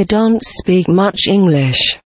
They don't speak much English.